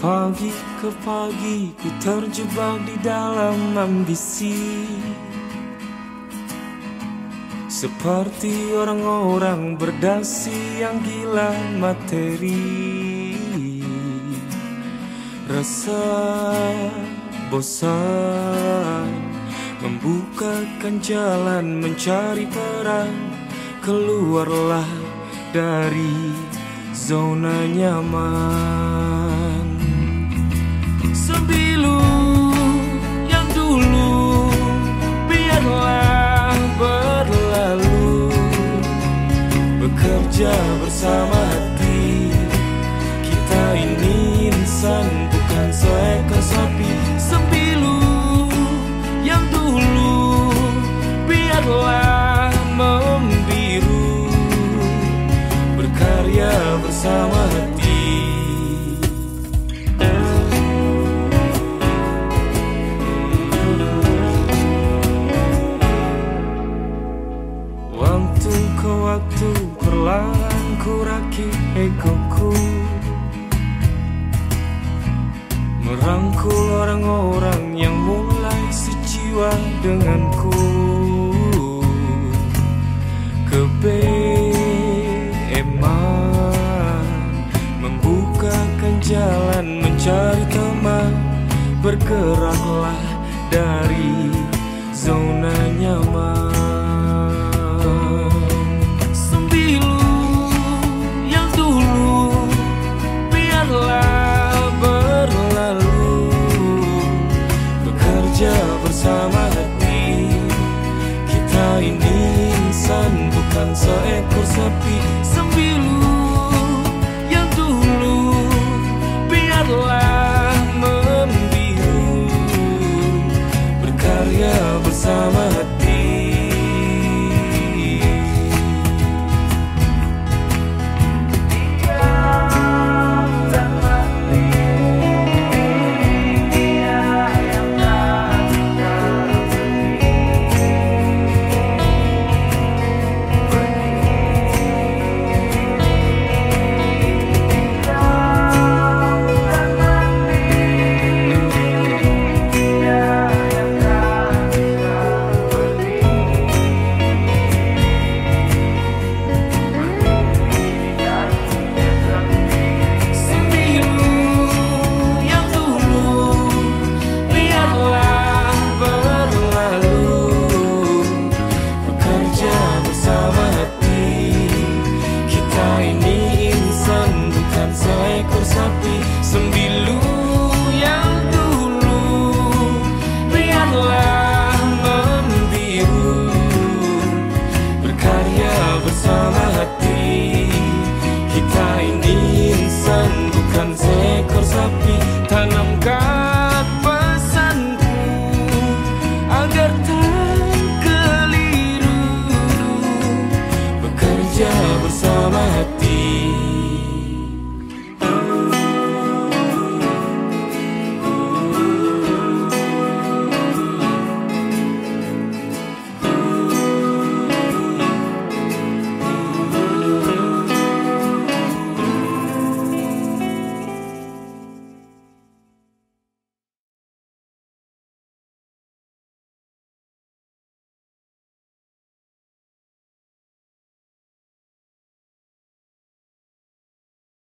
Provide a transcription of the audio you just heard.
pagi ke pagi ku terjebak di dalam ambisi. Seperti orang-orang berdasi yang gila materi. Rasa bosan Membukakan jalan mencari peran. Keluarlah dari zona nyaman Bekerja bersama hati. Kita ini insan bukan seekor sapi perlahan ku rakit egoku. Merangkul orang-orang yang mulai sejiwa denganku. Kebeeman Membukakan jalan mencari teman. Bergeraklah dari Bagaikan seekor sepi sembilan